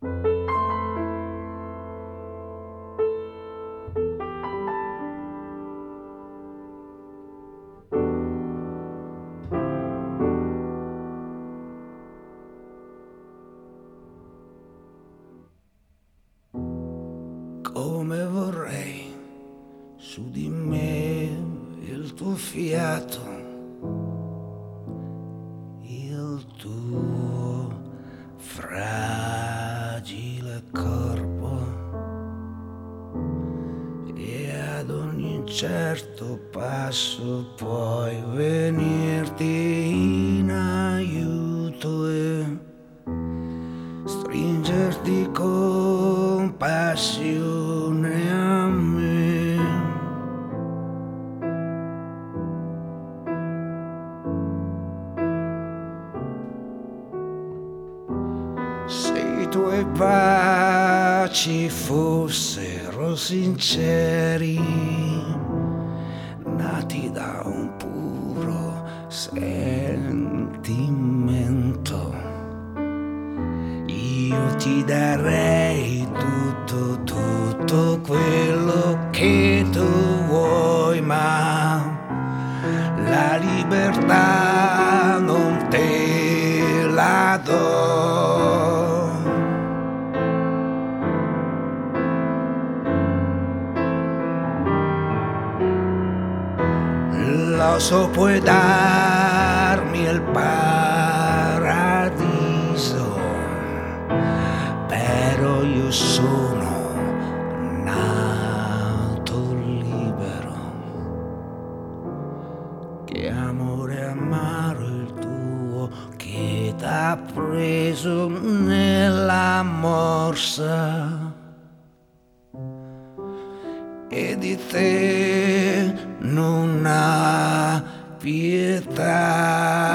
come vorrei su di me il tuo fiato, il tuo certo passo puoi venirti in aiuto e stringerti con passione a me. Se i tuoi baci fossero sinceri, nati da un puro sentimento io ti darei tutto, tutto quello che tu vuoi, ma la libertà non te la do. Lo so, puoi darmi il paradiso però io sono nato libero. Che amore amaro il tuo che t'ha preso nella morsa. E di te non ha pietà.